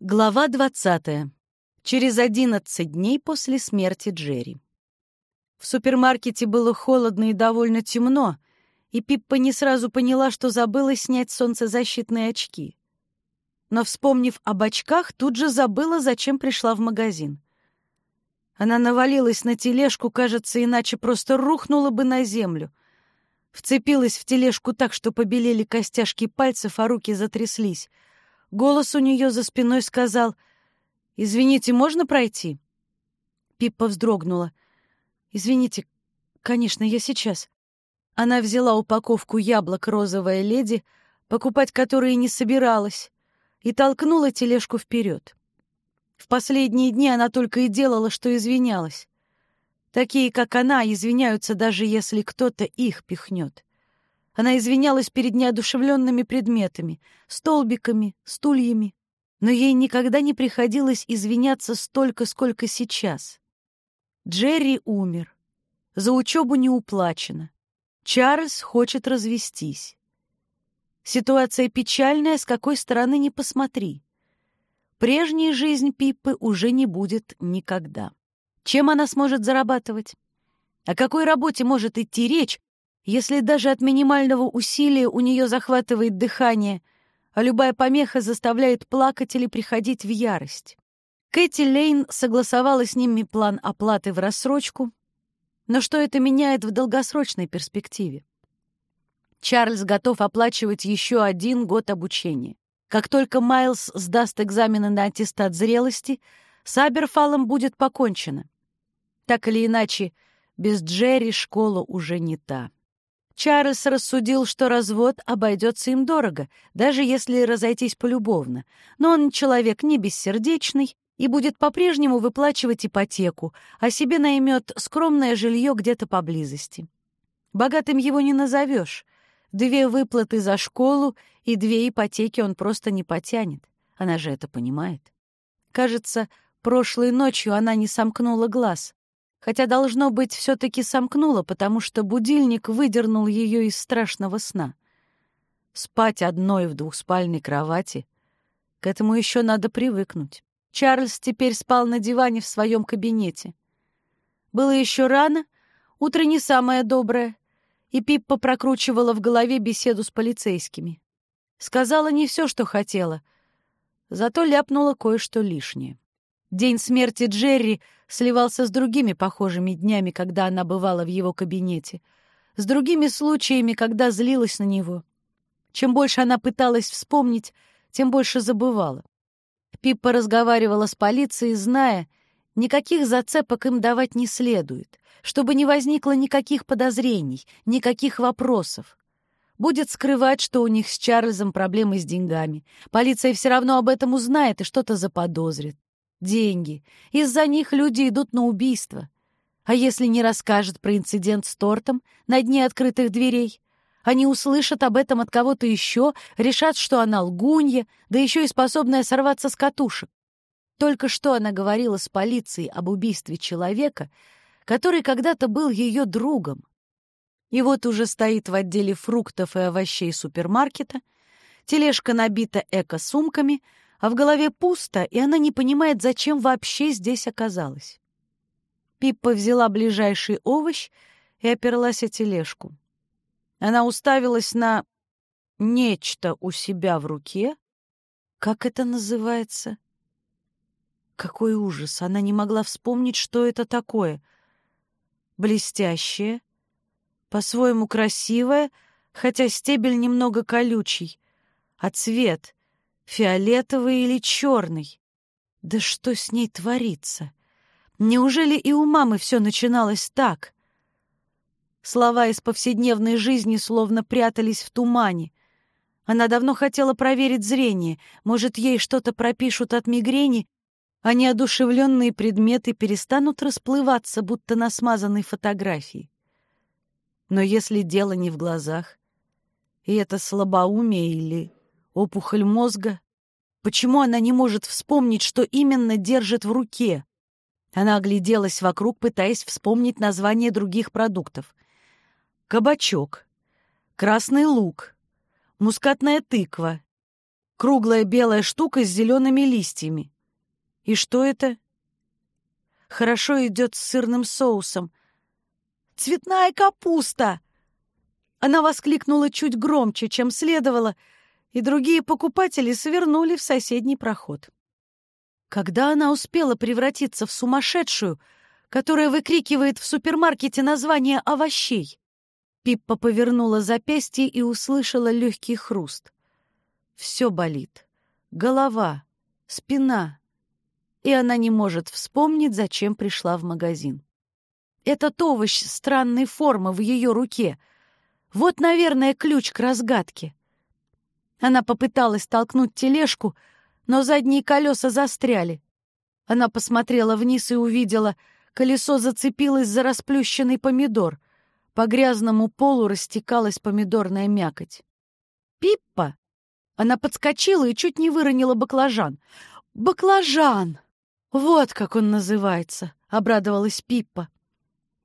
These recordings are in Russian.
Глава 20. Через 11 дней после смерти Джерри. В супермаркете было холодно и довольно темно, и Пиппа не сразу поняла, что забыла снять солнцезащитные очки. Но, вспомнив об очках, тут же забыла, зачем пришла в магазин. Она навалилась на тележку, кажется, иначе просто рухнула бы на землю. Вцепилась в тележку так, что побелели костяшки пальцев, а руки затряслись — Голос у нее за спиной сказал «Извините, можно пройти?» Пиппа вздрогнула. «Извините, конечно, я сейчас». Она взяла упаковку яблок «Розовая леди», покупать которые не собиралась, и толкнула тележку вперед. В последние дни она только и делала, что извинялась. Такие, как она, извиняются, даже если кто-то их пихнет. Она извинялась перед неодушевленными предметами, столбиками, стульями, но ей никогда не приходилось извиняться столько, сколько сейчас. Джерри умер. За учебу не уплачено. Чарльз хочет развестись. Ситуация печальная, с какой стороны не посмотри. Прежней жизнь Пиппы уже не будет никогда. Чем она сможет зарабатывать? О какой работе может идти речь, если даже от минимального усилия у нее захватывает дыхание, а любая помеха заставляет плакать или приходить в ярость. Кэти Лейн согласовала с ними план оплаты в рассрочку, но что это меняет в долгосрочной перспективе? Чарльз готов оплачивать еще один год обучения. Как только Майлз сдаст экзамены на аттестат зрелости, с Аберфалом будет покончено. Так или иначе, без Джерри школа уже не та. Чарльз рассудил, что развод обойдется им дорого, даже если разойтись полюбовно. Но он человек не бессердечный и будет по-прежнему выплачивать ипотеку, а себе наймет скромное жилье где-то поблизости. Богатым его не назовешь. Две выплаты за школу и две ипотеки он просто не потянет. Она же это понимает. Кажется, прошлой ночью она не сомкнула глаз хотя, должно быть, все-таки сомкнула, потому что будильник выдернул ее из страшного сна. Спать одной в двухспальной кровати — к этому еще надо привыкнуть. Чарльз теперь спал на диване в своем кабинете. Было еще рано, утро не самое доброе, и Пиппа прокручивала в голове беседу с полицейскими. Сказала не все, что хотела, зато ляпнула кое-что лишнее. День смерти Джерри сливался с другими похожими днями, когда она бывала в его кабинете, с другими случаями, когда злилась на него. Чем больше она пыталась вспомнить, тем больше забывала. Пиппа разговаривала с полицией, зная, никаких зацепок им давать не следует, чтобы не возникло никаких подозрений, никаких вопросов. Будет скрывать, что у них с Чарльзом проблемы с деньгами. Полиция все равно об этом узнает и что-то заподозрит. Деньги. Из-за них люди идут на убийство. А если не расскажет про инцидент с тортом на дне открытых дверей? Они услышат об этом от кого-то еще, решат, что она лгунья, да еще и способная сорваться с катушек. Только что она говорила с полицией об убийстве человека, который когда-то был ее другом. И вот уже стоит в отделе фруктов и овощей супермаркета, тележка набита эко-сумками — а в голове пусто, и она не понимает, зачем вообще здесь оказалась. Пиппа взяла ближайший овощ и оперлась о тележку. Она уставилась на нечто у себя в руке. Как это называется? Какой ужас! Она не могла вспомнить, что это такое. Блестящее, по-своему красивое, хотя стебель немного колючий, а цвет фиолетовый или черный. Да что с ней творится? Неужели и у мамы все начиналось так? Слова из повседневной жизни словно прятались в тумане. Она давно хотела проверить зрение. Может, ей что-то пропишут от мигрени, а неодушевленные предметы перестанут расплываться, будто на смазанной фотографии. Но если дело не в глазах, и это слабоумие или Опухоль мозга? Почему она не может вспомнить, что именно держит в руке? Она огляделась вокруг, пытаясь вспомнить названия других продуктов. Кабачок, красный лук, мускатная тыква, Круглая белая штука с зелеными листьями. И что это? Хорошо идет с сырным соусом. «Цветная капуста!» Она воскликнула чуть громче, чем следовало, и другие покупатели свернули в соседний проход. Когда она успела превратиться в сумасшедшую, которая выкрикивает в супермаркете название овощей? Пиппа повернула запястье и услышала легкий хруст. Все болит. Голова, спина. И она не может вспомнить, зачем пришла в магазин. Этот овощ странной формы в ее руке. Вот, наверное, ключ к разгадке. Она попыталась толкнуть тележку, но задние колеса застряли. Она посмотрела вниз и увидела, колесо зацепилось за расплющенный помидор. По грязному полу растекалась помидорная мякоть. «Пиппа!» Она подскочила и чуть не выронила баклажан. «Баклажан! Вот как он называется!» — обрадовалась Пиппа.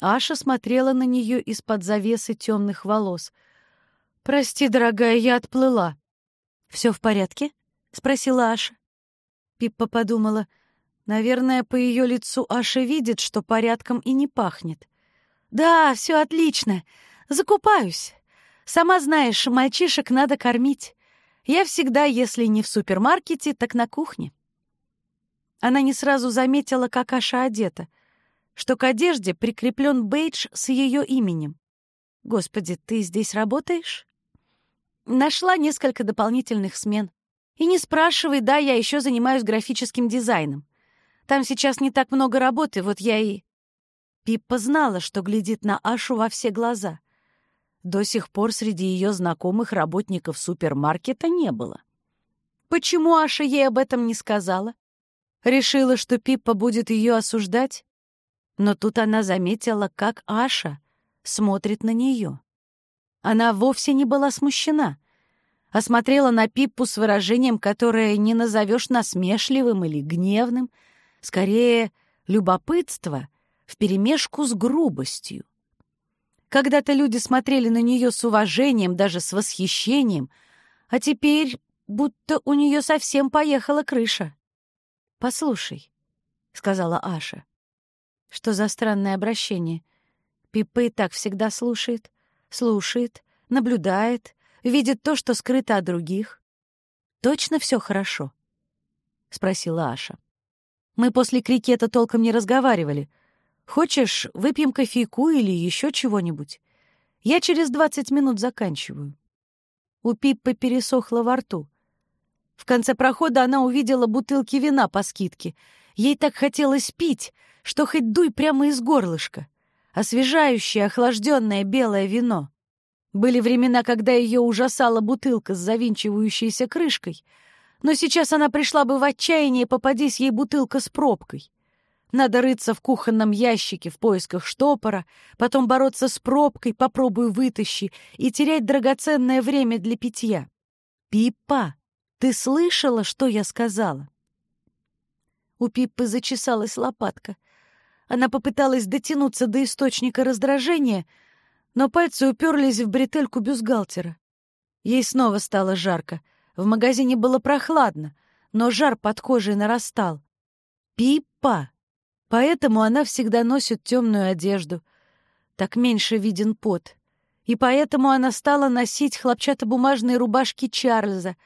Аша смотрела на нее из-под завесы темных волос. «Прости, дорогая, я отплыла». «Все в порядке?» — спросила Аша. Пиппа подумала, наверное, по ее лицу Аша видит, что порядком и не пахнет. «Да, все отлично. Закупаюсь. Сама знаешь, мальчишек надо кормить. Я всегда, если не в супермаркете, так на кухне». Она не сразу заметила, как Аша одета, что к одежде прикреплен бейдж с ее именем. «Господи, ты здесь работаешь?» Нашла несколько дополнительных смен. И не спрашивай, да, я еще занимаюсь графическим дизайном. Там сейчас не так много работы, вот я и... Пиппа знала, что глядит на Ашу во все глаза. До сих пор среди ее знакомых работников супермаркета не было. Почему Аша ей об этом не сказала? Решила, что Пиппа будет ее осуждать? Но тут она заметила, как Аша смотрит на нее. Она вовсе не была смущена, а смотрела на Пиппу с выражением, которое не назовешь насмешливым или гневным, скорее любопытство вперемешку с грубостью. Когда-то люди смотрели на нее с уважением, даже с восхищением, а теперь будто у нее совсем поехала крыша. «Послушай», — сказала Аша. «Что за странное обращение? Пиппа и так всегда слушает слушает, наблюдает, видит то, что скрыто от других. «Точно все хорошо?» — спросила Аша. «Мы после крикета толком не разговаривали. Хочешь, выпьем кофейку или еще чего-нибудь? Я через двадцать минут заканчиваю». У Пиппы пересохло во рту. В конце прохода она увидела бутылки вина по скидке. Ей так хотелось пить, что хоть дуй прямо из горлышка освежающее, охлажденное белое вино. Были времена, когда ее ужасала бутылка с завинчивающейся крышкой, но сейчас она пришла бы в отчаяние, попадись ей бутылка с пробкой. Надо рыться в кухонном ящике в поисках штопора, потом бороться с пробкой, попробуй вытащи, и терять драгоценное время для питья. «Пиппа, ты слышала, что я сказала?» У Пиппы зачесалась лопатка. Она попыталась дотянуться до источника раздражения, но пальцы уперлись в бретельку бюстгальтера. Ей снова стало жарко. В магазине было прохладно, но жар под кожей нарастал. Пипа! Поэтому она всегда носит темную одежду. Так меньше виден пот. И поэтому она стала носить хлопчатобумажные рубашки Чарльза.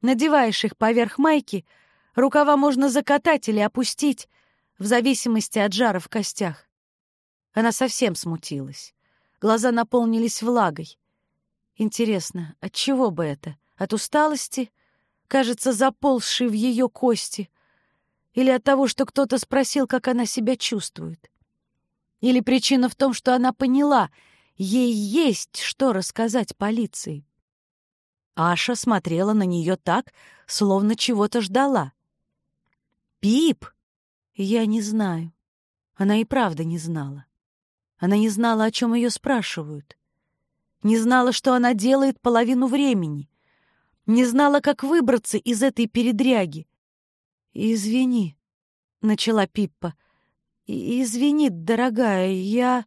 Надеваешь их поверх майки, рукава можно закатать или опустить, в зависимости от жара в костях. Она совсем смутилась. Глаза наполнились влагой. Интересно, от чего бы это? От усталости, кажется, заползшей в ее кости? Или от того, что кто-то спросил, как она себя чувствует? Или причина в том, что она поняла, ей есть что рассказать полиции? Аша смотрела на нее так, словно чего-то ждала. «Пип!» Я не знаю. Она и правда не знала. Она не знала, о чем ее спрашивают. Не знала, что она делает половину времени. Не знала, как выбраться из этой передряги. «Извини», — начала Пиппа. «Извини, дорогая, я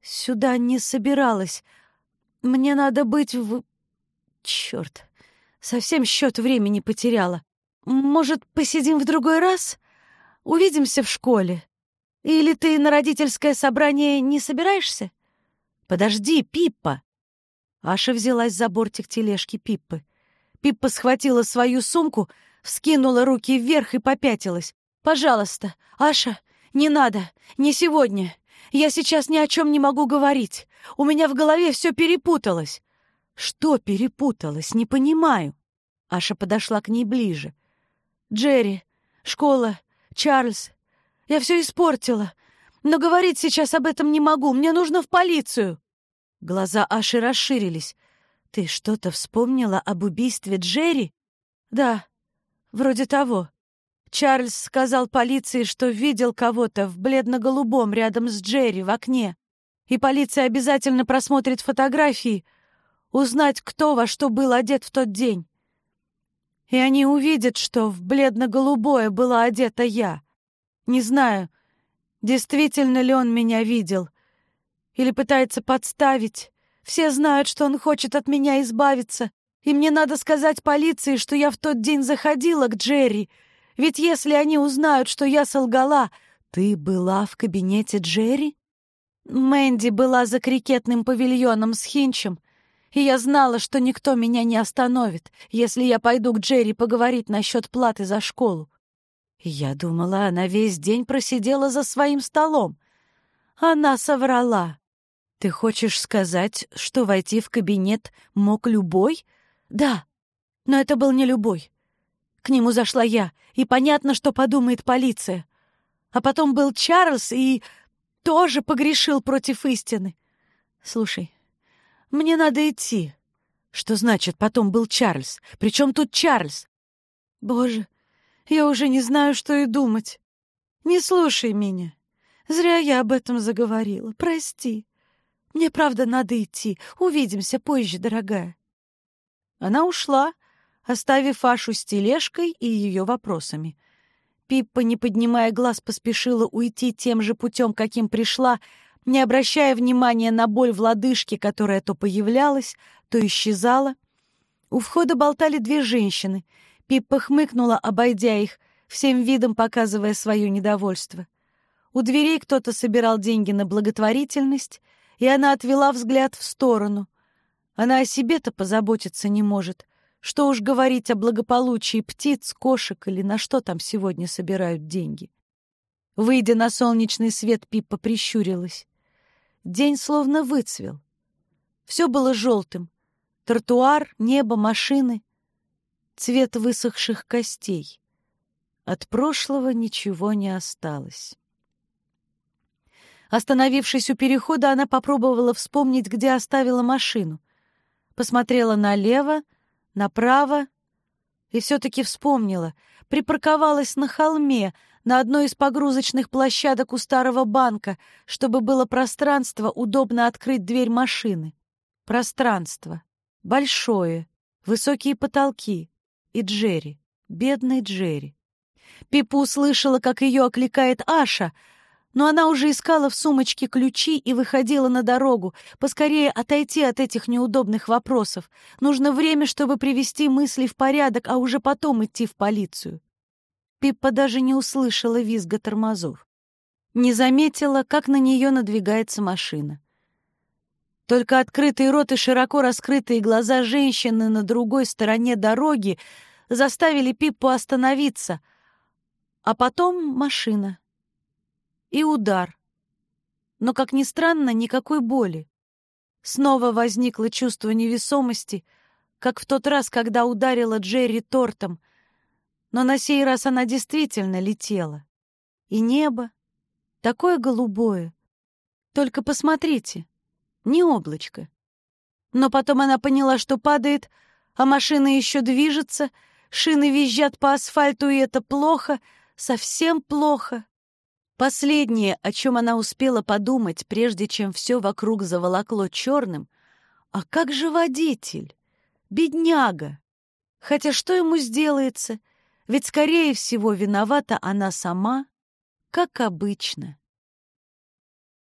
сюда не собиралась. Мне надо быть в... Черт, Совсем счет времени потеряла. Может, посидим в другой раз? Увидимся в школе. Или ты на родительское собрание не собираешься? Подожди, Пиппа!» Аша взялась за бортик тележки Пиппы. Пиппа схватила свою сумку, вскинула руки вверх и попятилась. «Пожалуйста, Аша, не надо, не сегодня. Я сейчас ни о чем не могу говорить. У меня в голове все перепуталось». «Что перепуталось? Не понимаю». Аша подошла к ней ближе. «Джерри, школа, Чарльз. Я все испортила. Но говорить сейчас об этом не могу. Мне нужно в полицию». Глаза Аши расширились. «Ты что-то вспомнила об убийстве Джерри?» «Да, вроде того. Чарльз сказал полиции, что видел кого-то в бледно-голубом рядом с Джерри в окне. И полиция обязательно просмотрит фотографии, узнать, кто во что был одет в тот день. И они увидят, что в бледно-голубое была одета я. Не знаю, действительно ли он меня видел или пытается подставить. Все знают, что он хочет от меня избавиться, и мне надо сказать полиции, что я в тот день заходила к Джерри, ведь если они узнают, что я солгала, ты была в кабинете Джерри? Мэнди была за крикетным павильоном с Хинчем, и я знала, что никто меня не остановит, если я пойду к Джерри поговорить насчет платы за школу. Я думала, она весь день просидела за своим столом. Она соврала. Ты хочешь сказать, что войти в кабинет мог любой? Да, но это был не любой. К нему зашла я, и понятно, что подумает полиция. А потом был Чарльз и тоже погрешил против истины. Слушай, мне надо идти. Что значит потом был Чарльз? Причем тут Чарльз? Боже, я уже не знаю, что и думать. Не слушай меня. Зря я об этом заговорила. Прости. Мне правда надо идти. Увидимся позже, дорогая. Она ушла, оставив Ашу с тележкой и ее вопросами. Пиппа, не поднимая глаз, поспешила уйти тем же путем, каким пришла, не обращая внимания на боль в лодыжке, которая то появлялась, то исчезала. У входа болтали две женщины. Пиппа хмыкнула, обойдя их, всем видом показывая свое недовольство. У дверей кто-то собирал деньги на благотворительность, и она отвела взгляд в сторону. Она о себе-то позаботиться не может. Что уж говорить о благополучии птиц, кошек или на что там сегодня собирают деньги. Выйдя на солнечный свет, Пиппа прищурилась. День словно выцвел. Все было желтым. Тротуар, небо, машины. Цвет высохших костей. От прошлого ничего не осталось. Остановившись у перехода, она попробовала вспомнить, где оставила машину. Посмотрела налево, направо и все-таки вспомнила. Припарковалась на холме, на одной из погрузочных площадок у старого банка, чтобы было пространство, удобно открыть дверь машины. Пространство. Большое. Высокие потолки. И Джерри. Бедный Джерри. Пипа услышала, как ее окликает Аша, но она уже искала в сумочке ключи и выходила на дорогу. Поскорее отойти от этих неудобных вопросов. Нужно время, чтобы привести мысли в порядок, а уже потом идти в полицию. Пиппа даже не услышала визга тормозов. Не заметила, как на нее надвигается машина. Только открытый рот и широко раскрытые глаза женщины на другой стороне дороги заставили Пиппу остановиться, а потом машина. И удар. Но, как ни странно, никакой боли. Снова возникло чувство невесомости, как в тот раз, когда ударила Джерри тортом — но на сей раз она действительно летела. И небо такое голубое. Только посмотрите, не облачко. Но потом она поняла, что падает, а машина еще движется, шины визжат по асфальту, и это плохо, совсем плохо. Последнее, о чем она успела подумать, прежде чем все вокруг заволокло черным, а как же водитель? Бедняга! Хотя что ему сделается — ведь, скорее всего, виновата она сама, как обычно.